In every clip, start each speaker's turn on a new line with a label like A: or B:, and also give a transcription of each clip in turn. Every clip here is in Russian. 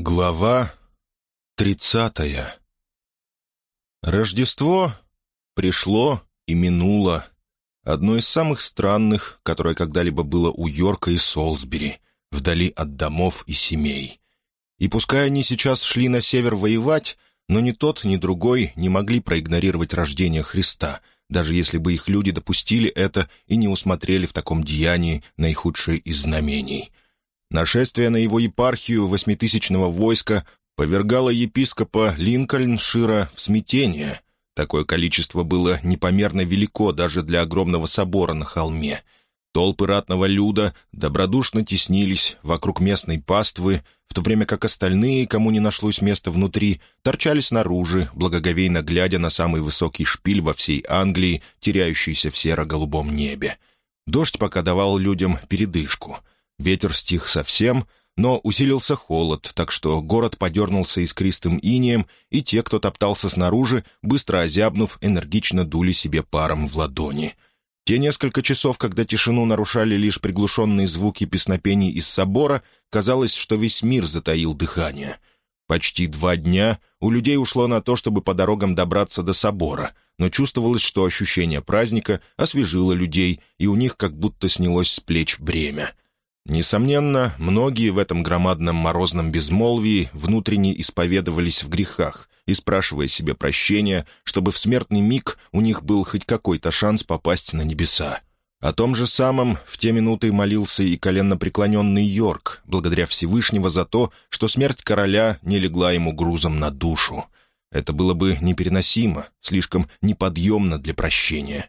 A: Глава тридцатая Рождество пришло и минуло. Одно из самых странных, которое когда-либо было у Йорка и Солсбери, вдали от домов и семей. И пускай они сейчас шли на север воевать, но ни тот, ни другой не могли проигнорировать рождение Христа, даже если бы их люди допустили это и не усмотрели в таком деянии наихудшее из знамений — Нашествие на его епархию восьмитысячного войска повергало епископа Линкольншира в смятение. Такое количество было непомерно велико даже для огромного собора на холме. Толпы ратного люда добродушно теснились вокруг местной паствы, в то время как остальные, кому не нашлось места внутри, торчали снаружи, благоговейно глядя на самый высокий шпиль во всей Англии, теряющийся в серо-голубом небе. Дождь пока давал людям передышку — Ветер стих совсем, но усилился холод, так что город подернулся искристым инеем, и те, кто топтался снаружи, быстро озябнув, энергично дули себе паром в ладони. Те несколько часов, когда тишину нарушали лишь приглушенные звуки песнопений из собора, казалось, что весь мир затаил дыхание. Почти два дня у людей ушло на то, чтобы по дорогам добраться до собора, но чувствовалось, что ощущение праздника освежило людей, и у них как будто снялось с плеч бремя — Несомненно, многие в этом громадном морозном безмолвии внутренне исповедовались в грехах и спрашивая себе прощения, чтобы в смертный миг у них был хоть какой-то шанс попасть на небеса. О том же самом в те минуты молился и коленнопреклоненный Йорк, благодаря Всевышнего за то, что смерть короля не легла ему грузом на душу. Это было бы непереносимо, слишком неподъемно для прощения.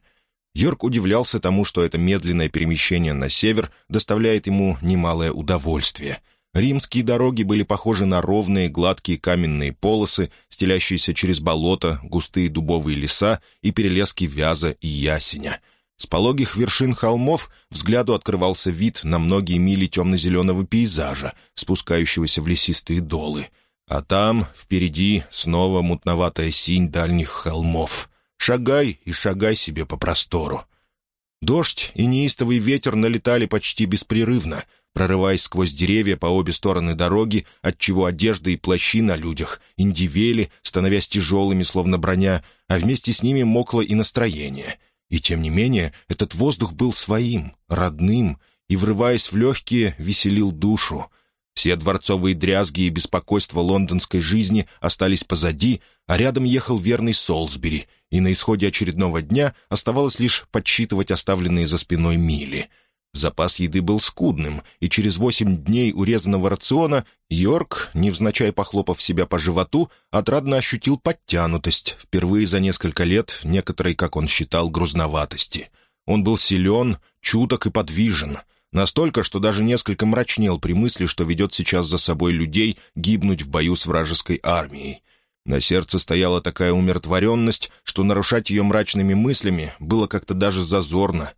A: Йорк удивлялся тому, что это медленное перемещение на север доставляет ему немалое удовольствие. Римские дороги были похожи на ровные гладкие каменные полосы, стелящиеся через болото, густые дубовые леса и перелески вяза и ясеня. С пологих вершин холмов взгляду открывался вид на многие мили темно-зеленого пейзажа, спускающегося в лесистые долы. А там, впереди, снова мутноватая синь дальних холмов — Шагай и шагай себе по простору. Дождь и неистовый ветер налетали почти беспрерывно, прорываясь сквозь деревья по обе стороны дороги, отчего одежда и плащи на людях индивели, становясь тяжелыми, словно броня, а вместе с ними мокло и настроение. И тем не менее, этот воздух был своим, родным, и, врываясь в легкие, веселил душу. Все дворцовые дрязги и беспокойства лондонской жизни остались позади, а рядом ехал верный Солсбери — и на исходе очередного дня оставалось лишь подсчитывать оставленные за спиной мили. Запас еды был скудным, и через восемь дней урезанного рациона Йорк, невзначай похлопав себя по животу, отрадно ощутил подтянутость, впервые за несколько лет некоторой, как он считал, грузноватости. Он был силен, чуток и подвижен, настолько, что даже несколько мрачнел при мысли, что ведет сейчас за собой людей гибнуть в бою с вражеской армией. На сердце стояла такая умиротворенность, что нарушать ее мрачными мыслями было как-то даже зазорно.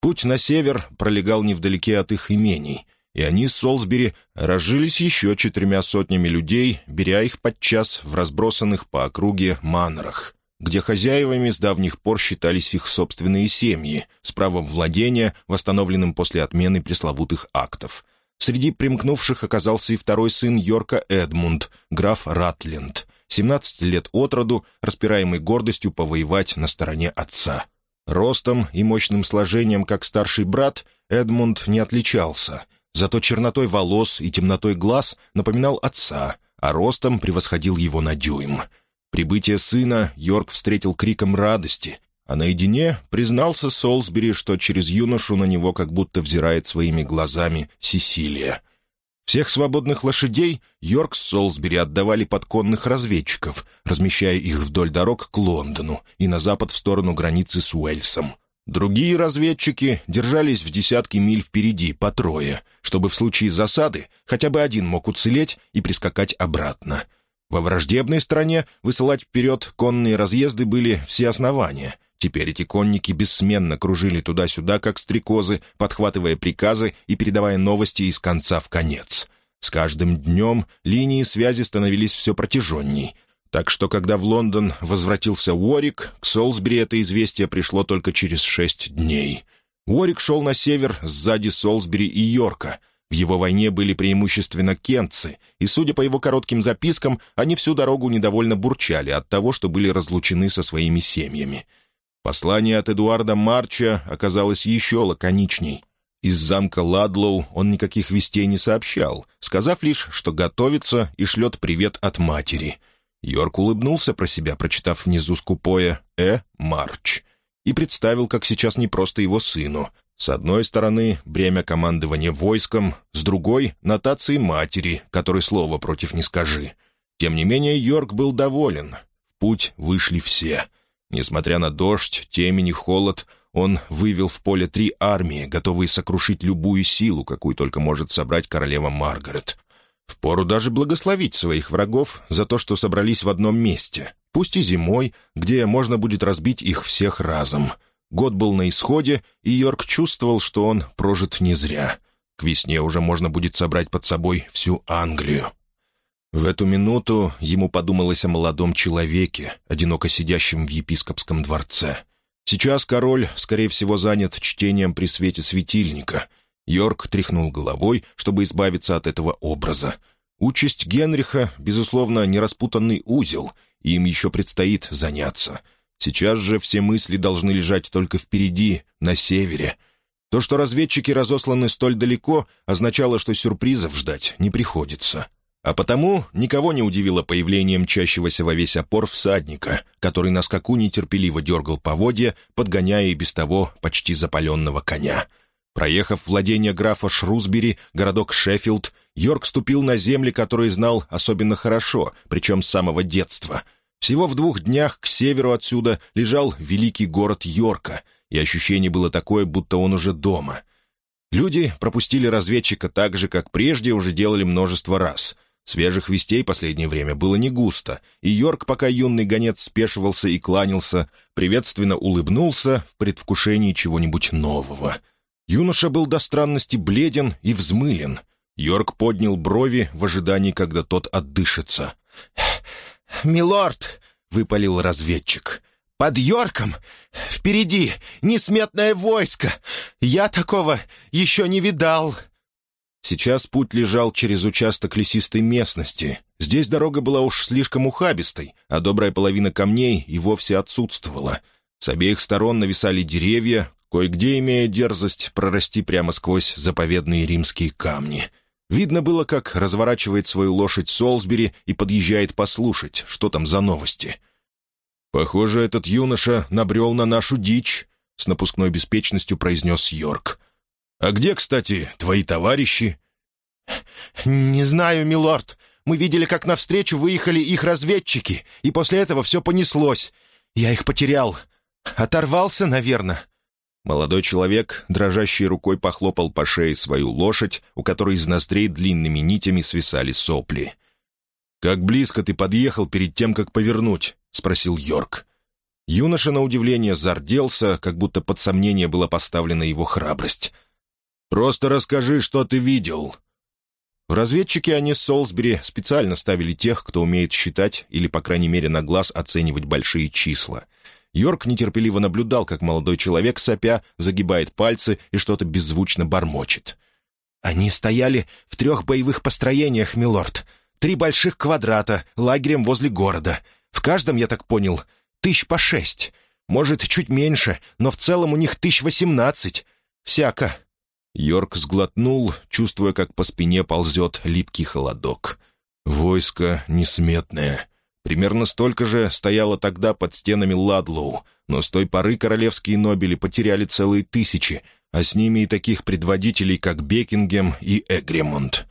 A: Путь на север пролегал невдалеке от их имений, и они с Солсбери разжились еще четырьмя сотнями людей, беря их подчас в разбросанных по округе манорах, где хозяевами с давних пор считались их собственные семьи, с правом владения, восстановленным после отмены пресловутых актов. Среди примкнувших оказался и второй сын Йорка Эдмунд, граф Ратленд — 17 лет от роду, распираемый гордостью повоевать на стороне отца. Ростом и мощным сложением, как старший брат, Эдмунд не отличался, зато чернотой волос и темнотой глаз напоминал отца, а ростом превосходил его на дюйм. Прибытие сына Йорк встретил криком радости, а наедине признался Солсбери, что через юношу на него как будто взирает своими глазами Сесилия — всех свободных лошадей Йорк с Солсбери отдавали под конных разведчиков, размещая их вдоль дорог к Лондону и на запад в сторону границы с Уэльсом. Другие разведчики держались в десятки миль впереди, по трое, чтобы в случае засады хотя бы один мог уцелеть и прискакать обратно. Во враждебной стране высылать вперед конные разъезды были все основания — Теперь эти конники бессменно кружили туда-сюда, как стрекозы, подхватывая приказы и передавая новости из конца в конец. С каждым днем линии связи становились все протяженней. Так что, когда в Лондон возвратился Уорик, к Солсбери это известие пришло только через шесть дней. Уорик шел на север сзади Солсбери и Йорка, В его войне были преимущественно кентцы, и, судя по его коротким запискам, они всю дорогу недовольно бурчали от того, что были разлучены со своими семьями. Послание от Эдуарда Марча оказалось еще лаконичней. Из замка Ладлоу он никаких вестей не сообщал, сказав лишь, что готовится и шлет привет от матери. Йорк улыбнулся про себя, прочитав внизу скупое «Э. Марч», и представил, как сейчас не просто его сыну. С одной стороны, бремя командования войском, с другой — нотации матери, которой слова против не скажи. Тем не менее, Йорк был доволен. В путь вышли все. Несмотря на дождь, темень и холод — он вывел в поле три армии, готовые сокрушить любую силу, какую только может собрать королева Маргарет. Впору даже благословить своих врагов за то, что собрались в одном месте, пусть и зимой, где можно будет разбить их всех разом. Год был на исходе, и Йорк чувствовал, что он прожит не зря. К весне уже можно будет собрать под собой всю Англию. В эту минуту ему подумалось о молодом человеке, одиноко сидящем в епископском дворце. Сейчас король, скорее всего, занят чтением при свете светильника. Йорк тряхнул головой, чтобы избавиться от этого образа. Участь Генриха, безусловно, нераспутанный узел, и им еще предстоит заняться. Сейчас же все мысли должны лежать только впереди, на севере. То, что разведчики разосланы столь далеко, означало, что сюрпризов ждать не приходится. А потому никого не удивило появление мчащегося во весь опор всадника, который на скаку нетерпеливо дергал поводья, подгоняя и без того почти запаленного коня. Проехав владение графа Шрусбери, городок Шеффилд, Йорк ступил на земли, которые знал особенно хорошо, причем с самого детства. Всего в двух днях к северу отсюда лежал великий город Йорка, и ощущение было такое, будто он уже дома. Люди пропустили разведчика так же, как прежде уже делали множество раз — Свежих вестей последнее время было не густо, и Йорк, пока юный гонец спешивался и кланялся, приветственно улыбнулся в предвкушении чего-нибудь нового. Юноша был до странности бледен и взмылен. Йорк поднял брови в ожидании, когда тот отдышится.
B: «Милорд!» — выпалил разведчик. «Под Йорком? Впереди несметное войско! Я такого еще не видал!»
A: Сейчас путь лежал через участок лесистой местности. Здесь дорога была уж слишком ухабистой, а добрая половина камней и вовсе отсутствовала. С обеих сторон нависали деревья, кое-где имея дерзость прорасти прямо сквозь заповедные римские камни. Видно было, как разворачивает свою лошадь Солсбери и подъезжает послушать, что там за новости. «Похоже, этот юноша набрел на нашу дичь», — с напускной беспечностью произнес Йорк. «А где, кстати, твои товарищи?»
B: «Не знаю, милорд. Мы видели, как навстречу выехали их разведчики, и после этого все понеслось. Я их потерял. Оторвался, наверное».
A: Молодой человек, дрожащей рукой, похлопал по шее свою лошадь, у которой из ноздрей длинными нитями свисали сопли. «Как близко ты подъехал перед тем, как повернуть?» — спросил Йорк. Юноша, на удивление, зарделся, как будто под сомнение была поставлена его храбрость — Просто расскажи, что ты видел». В разведчике они с Солсбери специально ставили тех, кто умеет считать или, по крайней мере, на глаз оценивать большие числа. Йорк нетерпеливо наблюдал, как молодой человек, сопя, загибает пальцы и что-то беззвучно бормочет.
B: «Они стояли в трех боевых построениях, милорд. Три больших квадрата, лагерем возле города. В каждом, я так понял, тысяч по шесть. Может, чуть меньше, но в целом у них тысяч восемнадцать. Всяко.
A: Йорк сглотнул, чувствуя, как по спине ползет липкий холодок. Войско несметное. Примерно столько же стояло тогда под стенами Ладлоу, но с той поры королевские нобели потеряли целые тысячи, а с ними и таких предводителей, как Бекингем и Эгремонт.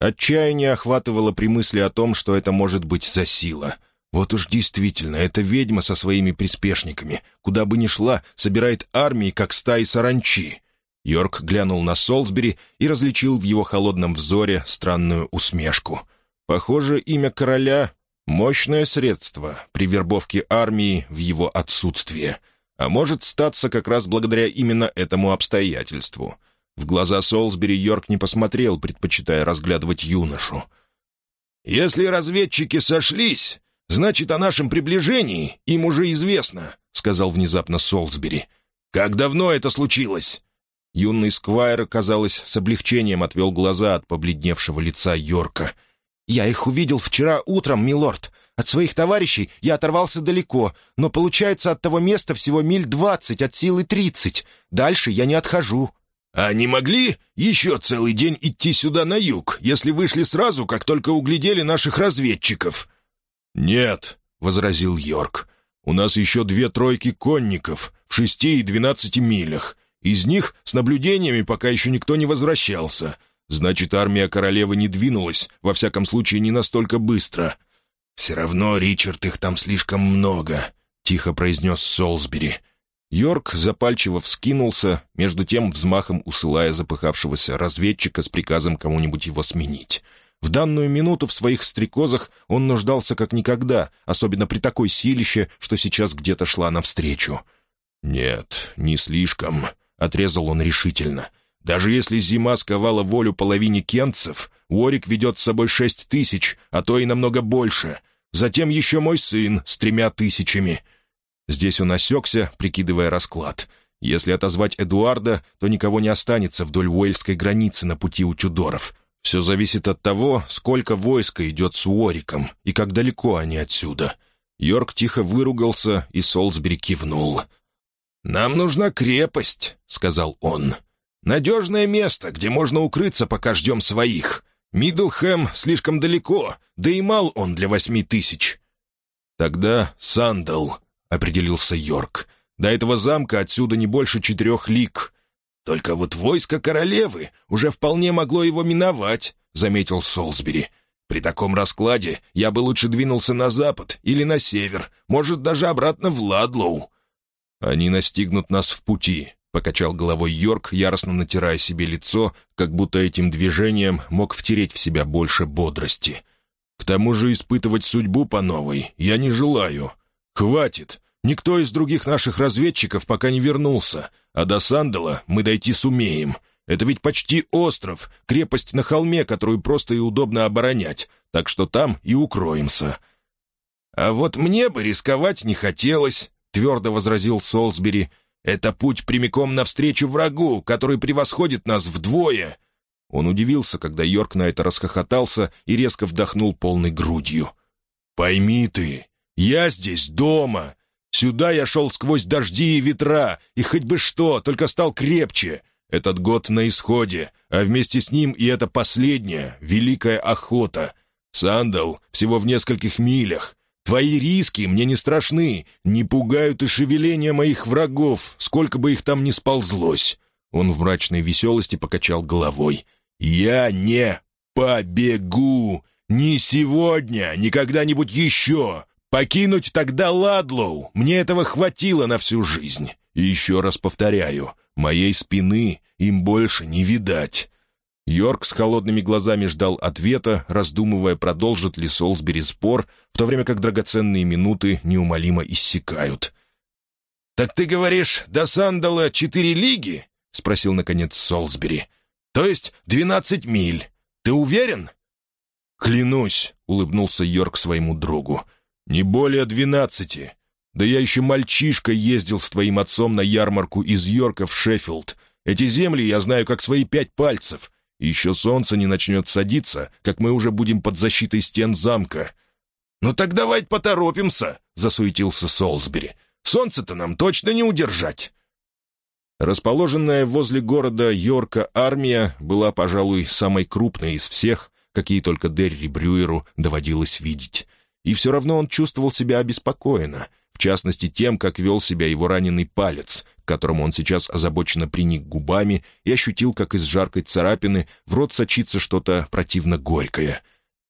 A: Отчаяние охватывало при мысли о том, что это может быть за сила. Вот уж действительно, эта ведьма со своими приспешниками, куда бы ни шла, собирает армии, как стаи саранчи. Йорк глянул на Солсбери и различил в его холодном взоре странную усмешку. Похоже, имя короля — мощное средство при вербовке армии в его отсутствие. А может статься как раз благодаря именно этому обстоятельству. В глаза Солсбери Йорк не посмотрел, предпочитая разглядывать юношу. «Если разведчики сошлись, значит, о нашем приближении им уже известно», — сказал внезапно Солсбери. «Как давно это случилось?» Юный Сквайр, казалось, с облегчением отвел глаза от побледневшего лица Йорка.
B: «Я их увидел вчера утром, милорд. От своих товарищей я оторвался далеко, но получается от того места всего миль двадцать, от силы тридцать. Дальше я не отхожу».
A: «А не могли еще целый день идти сюда на юг, если вышли сразу, как только углядели наших разведчиков?» «Нет», — возразил Йорк. «У нас еще две тройки конников в шести и двенадцати милях. Из них с наблюдениями пока еще никто не возвращался. Значит, армия королевы не двинулась, во всяком случае, не настолько быстро».
B: «Все равно, Ричард, их там слишком много», — тихо произнес Солсбери.
A: Йорк запальчиво вскинулся, между тем взмахом усылая запыхавшегося разведчика с приказом кому-нибудь его сменить. В данную минуту в своих стрекозах он нуждался как никогда, особенно при такой силище, что сейчас где-то шла навстречу. «Нет, не слишком», — отрезал он решительно. «Даже если зима сковала волю половине кентцев, Уорик ведет с собой шесть тысяч, а то и намного больше. Затем еще мой сын с тремя тысячами. Здесь он осекся, прикидывая расклад. Если отозвать Эдуарда, то никого не останется вдоль Уэльской границы на пути у Тюдоров. Все зависит от того, сколько войска идет с Уориком и как далеко они отсюда. Йорк тихо выругался, и Солсбери кивнул. «Нам нужна крепость», — сказал он. «Надежное место, где можно укрыться, пока ждем своих. Мидлхэм слишком далеко, да и мал он для восьми тысяч». «Тогда Сандал», определился Йорк. «До этого замка отсюда не больше четырех лиг. Только вот войско королевы уже вполне могло его миновать», — заметил Солсбери. «При таком раскладе я бы лучше двинулся на запад или на север, может, даже обратно в Ладлоу». «Они настигнут нас в пути», — покачал головой Йорк, яростно натирая себе лицо, как будто этим движением мог втереть в себя больше бодрости. «К тому же испытывать судьбу по новой я не желаю. Хватит. Никто из других наших разведчиков пока не вернулся, а до Сандала мы дойти сумеем. Это ведь почти остров, крепость на холме, которую просто и удобно оборонять, так что там и укроемся». «А вот мне бы рисковать не хотелось», — твердо возразил Солсбери. «Это путь прямиком навстречу врагу, который превосходит нас вдвое». Он удивился, когда Йорк на это расхохотался и резко вдохнул полной грудью. «Пойми ты, я здесь дома, Сюда я шел сквозь дожди и ветра, и хоть бы что, только стал крепче. Этот год на исходе, а вместе с ним и эта последняя, великая охота. Сандал всего в нескольких милях. Твои риски мне не страшны, не пугают и шевеления моих врагов, сколько бы их там ни сползлось». Он в мрачной веселости покачал головой. «Я не побегу! Ни сегодня, ни когда-нибудь еще! Покинуть тогда Ладлоу, мне этого хватило на всю жизнь. И еще раз повторяю, моей спины им больше не видать». Йорк с холодными глазами ждал ответа, раздумывая, продолжит ли Солсбери спор, в то время как драгоценные минуты неумолимо иссякают. «Так ты говоришь, до Сандала четыре лиги?» — спросил, наконец, Солсбери. «То есть двенадцать миль. Ты уверен?» «Клянусь», — улыбнулся Йорк своему другу. «Не более двенадцати. Да я еще мальчишка ездил с твоим отцом на ярмарку из Йорка в Шеффилд. Эти земли я знаю как свои пять пальцев. Еще солнце не начнет садиться, как мы уже будем под защитой стен замка». «Ну так давай поторопимся», — засуетился Солсбери. «Солнце-то нам точно не удержать». Расположенная возле города Йорка армия была, пожалуй, самой крупной из всех, какие только Дерри Брюеру доводилось видеть. И все равно он чувствовал себя обеспокоенно, в частности тем, как вел себя его раненый палец, к которому он сейчас озабоченно приник губами и ощутил, как из жаркой царапины в рот сочится что-то противно горькое.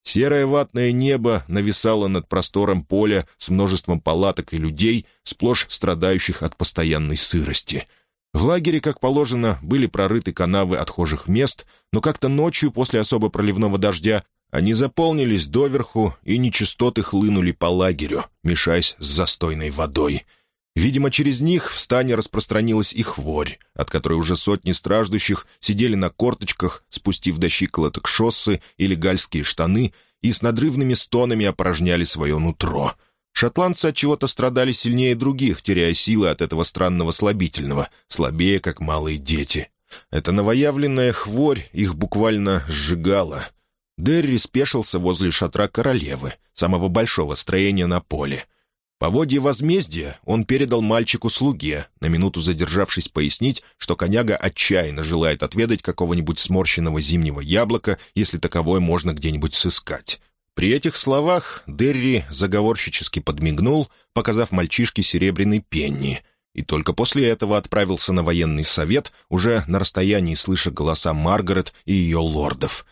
A: Серое ватное небо нависало над простором поля с множеством палаток и людей, сплошь страдающих от постоянной сырости. В лагере, как положено, были прорыты канавы отхожих мест, но как-то ночью после особо проливного дождя они заполнились доверху, и нечистоты хлынули по лагерю, мешаясь с застойной водой. Видимо, через них в стане распространилась и хворь, от которой уже сотни страждущих сидели на корточках, спустив до щиколоток шоссы или гальские штаны, и с надрывными стонами опорожняли свое нутро. Шотландцы от чего-то страдали сильнее других, теряя силы от этого странного слабительного, слабее, как малые дети. Эта новоявленная хворь их буквально сжигала. Дерри спешился возле шатра королевы, самого большого строения на поле. По воде возмездия он передал мальчику-слуге, на минуту задержавшись пояснить, что коняга отчаянно желает отведать какого-нибудь сморщенного зимнего яблока, если таковое можно где-нибудь сыскать. При этих словах Дерри заговорщически подмигнул, показав мальчишке серебряный пенни, и только после этого отправился на военный совет, уже на расстоянии слыша голоса Маргарет и ее лордов.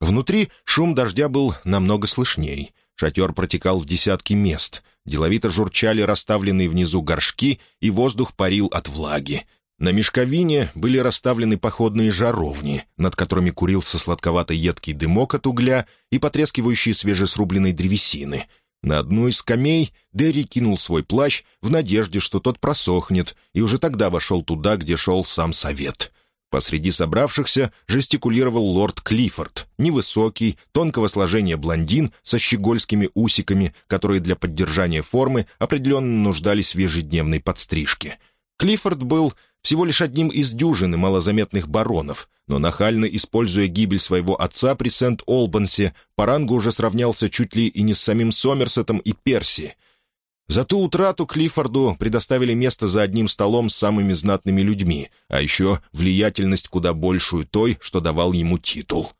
A: Внутри шум дождя был намного слышней. Шатер протекал в десятки мест. Деловито журчали расставленные внизу горшки, и воздух парил от влаги. На мешковине были расставлены походные жаровни, над которыми курился сладковато-едкий дымок от угля и потрескивающие свежесрубленной древесины. На одну из скамей Дерри кинул свой плащ в надежде, что тот просохнет, и уже тогда вошел туда, где шел сам совет. Посреди собравшихся жестикулировал лорд Клиффорд, невысокий, тонкого сложения блондин со щегольскими усиками, которые для поддержания формы определенно нуждались в ежедневной подстрижке. Клиффорд был всего лишь одним из дюжины малозаметных баронов, но нахально используя гибель своего отца при Сент-Олбансе, по рангу уже сравнялся чуть ли и не с самим Сомерсетом и Перси. За ту утрату Клиффорду предоставили место за одним столом с самыми знатными людьми, а еще влиятельность куда большую той, что давал ему титул.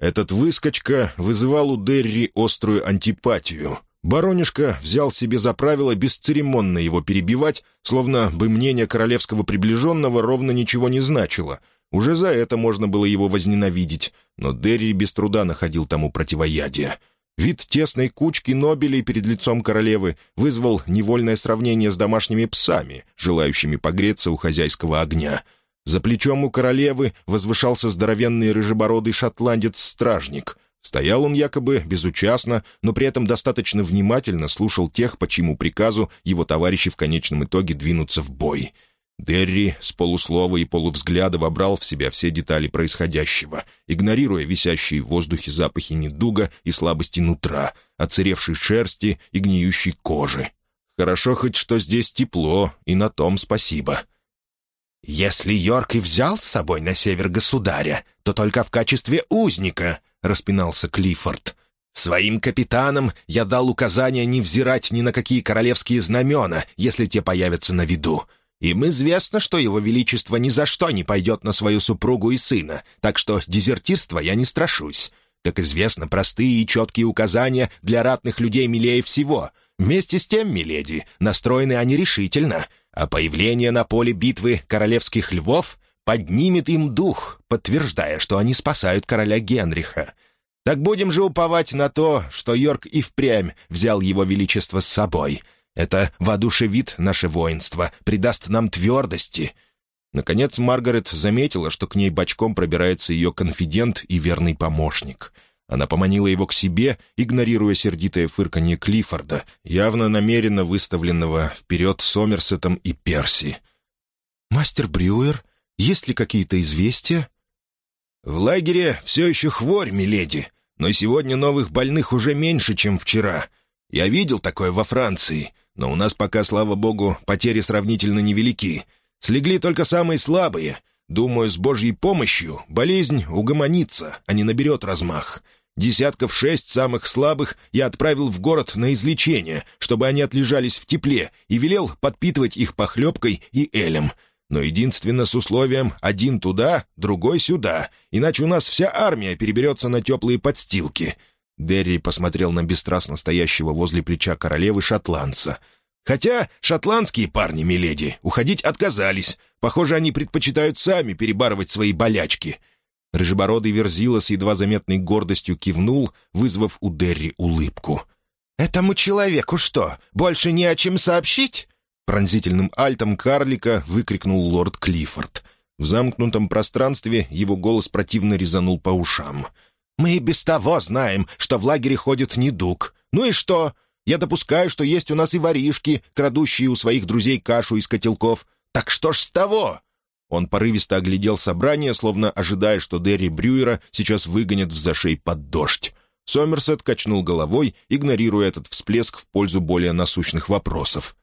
A: Этот выскочка вызывал у Дерри острую антипатию — Баронишка взял себе за правило бесцеремонно его перебивать, словно бы мнение королевского приближенного ровно ничего не значило. Уже за это можно было его возненавидеть, но Дерри без труда находил тому противоядие. Вид тесной кучки нобелей перед лицом королевы вызвал невольное сравнение с домашними псами, желающими погреться у хозяйского огня. За плечом у королевы возвышался здоровенный рыжебородый шотландец-стражник — Стоял он якобы безучастно, но при этом достаточно внимательно слушал тех, по чьему приказу его товарищи в конечном итоге двинутся в бой. Дерри с полуслова и полувзгляда вобрал в себя все детали происходящего, игнорируя висящие в воздухе запахи недуга и слабости нутра, оцаревшей шерсти и гниющей кожи. Хорошо хоть что здесь тепло, и на том спасибо. «Если Йорк и взял с собой на север государя, то только в качестве узника», — распинался Клиффорд. «Своим капитанам я дал указание не взирать ни на какие королевские знамена, если те появятся на виду. Им известно, что его величество ни за что не пойдет на свою супругу и сына, так что дезертирства я не страшусь. Как известно, простые и четкие указания для ратных людей милее всего. Вместе с тем, миледи, настроены они решительно, а появление на поле битвы королевских львов поднимет им дух, подтверждая, что они спасают короля Генриха. Так будем же уповать на то, что Йорк и впрямь взял его величество с собой. Это воодушевит наше воинство, придаст нам твердости». Наконец Маргарет заметила, что к ней бочком пробирается ее конфидент и верный помощник. Она поманила его к себе, игнорируя сердитое фырканье Клиффорда, явно намеренно выставленного вперед Сомерсетом и Перси. «Мастер Брюер есть ли какие-то известия?» «В лагере все еще хворь, миледи, но сегодня новых больных уже меньше, чем вчера. Я видел такое во Франции, но у нас пока, слава богу, потери сравнительно невелики. Слегли только самые слабые. Думаю, с Божьей помощью болезнь угомонится, а не наберет размах. Десятков шесть самых слабых я отправил в город на излечение, чтобы они отлежались в тепле, и велел подпитывать их похлебкой и элем но единственно с условием один туда, другой сюда, иначе у нас вся армия переберется на теплые подстилки». Дерри посмотрел на бесстрастно стоящего возле плеча королевы шотландца. «Хотя шотландские парни, миледи, уходить отказались. Похоже, они предпочитают сами перебарывать свои болячки». Рыжебородый Верзила с едва заметной гордостью кивнул, вызвав у Дерри улыбку. «Этому человеку что, больше не о чем сообщить?» Пронзительным альтом карлика выкрикнул лорд Клиффорд. В замкнутом пространстве его голос противно резанул по ушам. «Мы и без того знаем, что в лагере ходит недуг. Ну и что? Я допускаю, что есть у нас и воришки, крадущие у своих друзей кашу из котелков. Так что ж с того?» Он порывисто оглядел собрание, словно ожидая, что Дерри Брюера сейчас выгонят в зашей под дождь. Сомерсет качнул головой, игнорируя этот всплеск в пользу более насущных вопросов.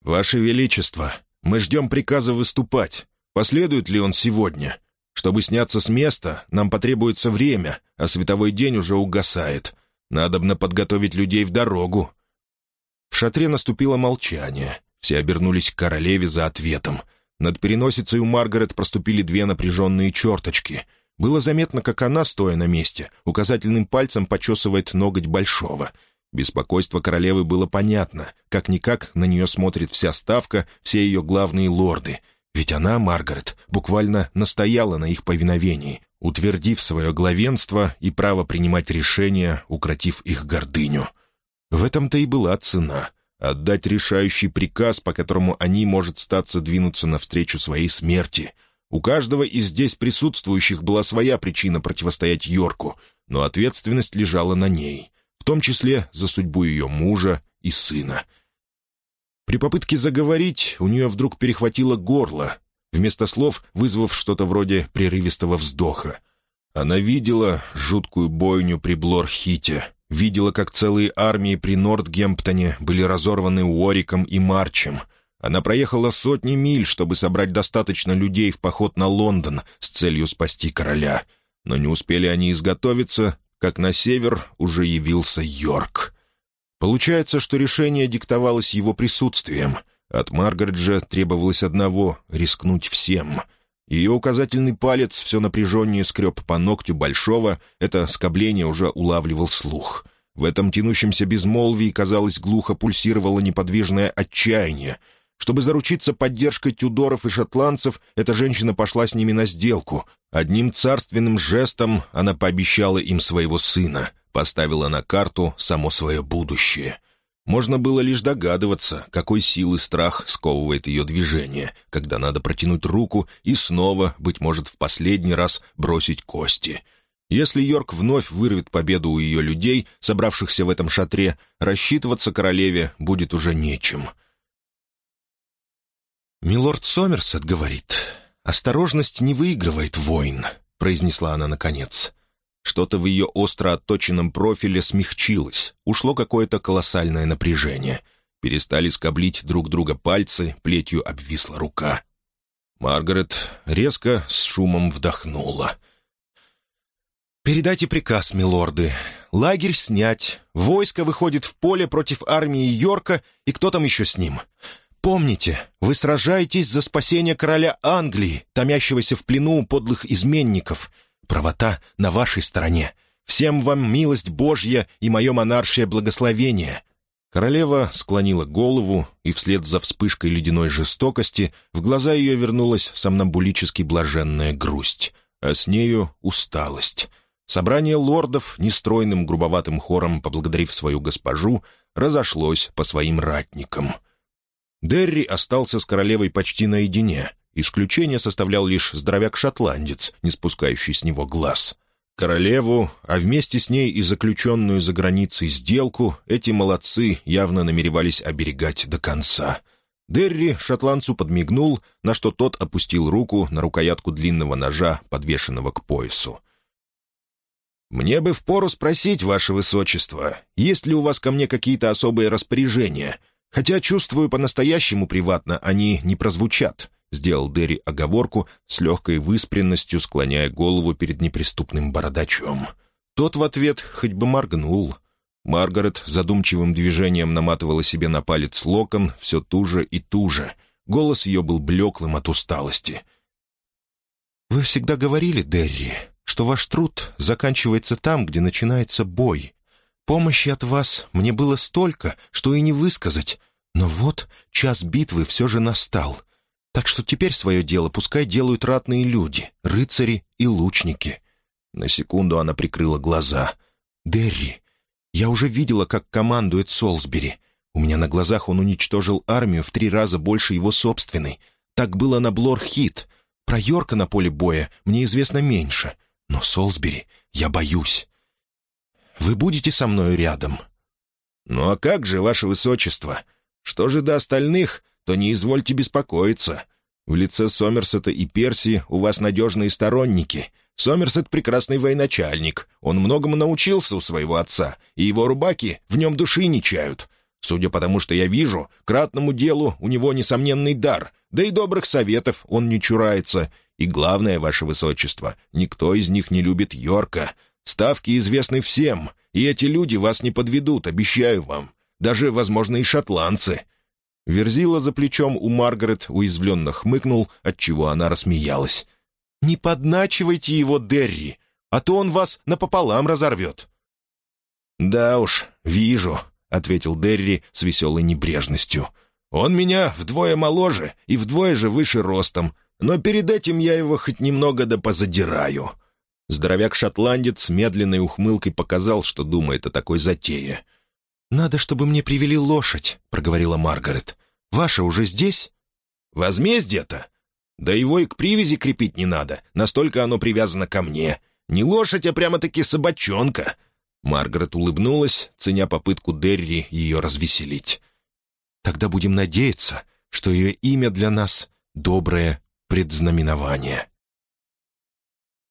A: «Ваше Величество, мы ждем приказа выступать. Последует ли он сегодня? Чтобы сняться с места, нам потребуется время, а световой день уже угасает. Надобно подготовить людей в дорогу». В шатре наступило молчание. Все обернулись к королеве за ответом. Над переносицей у Маргарет проступили две напряженные черточки. Было заметно, как она, стоя на месте, указательным пальцем почесывает ноготь большого. Беспокойство королевы было понятно. Как-никак на нее смотрит вся ставка, все ее главные лорды. Ведь она, Маргарет, буквально настояла на их повиновении, утвердив свое главенство и право принимать решения, укротив их гордыню. В этом-то и была цена — отдать решающий приказ, по которому они, может статься, двинуться навстречу своей смерти. У каждого из здесь присутствующих была своя причина противостоять Йорку, но ответственность лежала на ней в том числе за судьбу ее мужа и сына. При попытке заговорить у нее вдруг перехватило горло, вместо слов вызвав что-то вроде прерывистого вздоха. Она видела жуткую бойню при Блорхите, видела, как целые армии при Нортгемптоне были разорваны Уориком и Марчем. Она проехала сотни миль, чтобы собрать достаточно людей в поход на Лондон с целью спасти короля. Но не успели они изготовиться, как на север уже явился Йорк. Получается, что решение диктовалось его присутствием. От Маргарет же требовалось одного — рискнуть всем. Ее указательный палец все напряженнее скреб по ногтю большого, это скобление уже улавливал слух. В этом тянущемся безмолвии, казалось, глухо пульсировало неподвижное отчаяние — чтобы заручиться поддержкой тюдоров и шотландцев, эта женщина пошла с ними на сделку. Одним царственным жестом она пообещала им своего сына, поставила на карту само свое будущее. Можно было лишь догадываться, какой силы страх сковывает ее движение, когда надо протянуть руку и снова, быть может, в последний раз бросить кости. Если Йорк вновь вырвет победу у ее людей, собравшихся в этом шатре, рассчитываться королеве будет уже нечем —
B: «Милорд Сомерсет говорит, осторожность не выигрывает войн», — произнесла она наконец. Что-то в ее остро отточенном профиле смягчилось, ушло какое-то колоссальное напряжение. Перестали скоблить друг друга пальцы, плетью обвисла рука. Маргарет резко с шумом вдохнула. «Передайте приказ, милорды. Лагерь снять. Войско выходит в поле против армии Йорка, и кто там еще с ним? Помните, вы сражаетесь за спасение короля Англии, томящегося в плену у подлых изменников. Правота на вашей стороне. Всем вам милость Божья и мое монаршее благословение». Королева склонила голову, и вслед за вспышкой ледяной жестокости в глаза ее вернулась сомнамбулически блаженная грусть, а с нею — усталость. Собрание лордов, нестройным грубоватым хором поблагодарив свою госпожу, разошлось по своим ратникам — Дерри остался с королевой почти наедине. Исключение составлял лишь здоровяк-шотландец, не спускающий с него глаз. Королеву, а вместе с ней и заключенную за границей сделку, эти молодцы явно намеревались оберегать до конца. Дерри шотландцу подмигнул, на что тот опустил руку на рукоятку длинного ножа, подвешенного к поясу. «Мне бы впору спросить, ваше высочество, есть ли у вас ко мне какие-то особые распоряжения?» Хотя, чувствую, по-настоящему приватно они не прозвучат», — сделал Дерри оговорку с легкой выспренностью, склоняя голову перед неприступным бородачом. Тот в ответ хоть бы моргнул. Маргарет задумчивым движением наматывала себе на палец локон все туже и туже. Голос ее был блеклым от усталости. «Вы всегда говорили, Дерри, что ваш труд заканчивается там, где начинается бой. Помощи от вас мне было столько, что и не высказать. Но вот час битвы все же настал. Так что теперь свое дело пускай делают ратные люди, рыцари и лучники». На секунду она прикрыла глаза. «Дерри, я уже видела, как командует Солсбери. У меня на глазах он уничтожил армию в три раза больше его собственной. Так было на Блор-Хит. Про Йорка на поле боя мне известно меньше. Но Солсбери я боюсь. Вы будете со мною рядом?» «Ну а как же, ваше высочество? Что же до остальных, то не извольте беспокоиться. В лице Сомерсета и Перси у вас надежные сторонники. Сомерсет — прекрасный военачальник. Он многому научился у своего отца, и его рубаки в нем души не чают. Судя по тому, что я вижу, к делу у него несомненный дар, да и добрых советов он не чурается.
A: И главное, ваше высочество, никто из них не любит Йорка. Ставки известны всем, и эти люди вас не подведут, обещаю вам. Даже, возможно, и шотландцы». Верзила за плечом у Маргарет уязвленно хмыкнул, отчего она рассмеялась. «Не подначивайте его, Дерри, а то он вас напополам разорвет». «Да уж, вижу», — ответил Дерри с веселой небрежностью. «Он меня вдвое моложе и вдвое же выше ростом, но перед этим я его хоть немного да позадираю». Здоровяк-шотландец медленной ухмылкой показал, что думает о такой затее.
B: «Надо, чтобы мне привели лошадь», — проговорила Маргарет. «Ваша уже здесь?»
A: «Возмездие-то? Да его и к привязи крепить не надо, настолько оно привязано ко мне. Не лошадь, а прямо-таки собачонка». Маргарет улыбнулась, ценя попытку Дерри ее развеселить.
B: «Тогда будем надеяться, что ее имя для нас — доброе предзнаменование».